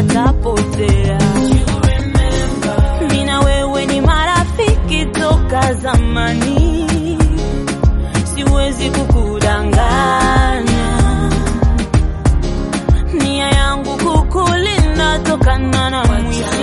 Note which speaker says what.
Speaker 1: patapotea. Mina wewe ni marafiki toka zamani, siwezi kukudanganya. Nia yangu kukulinda tokana na mwizi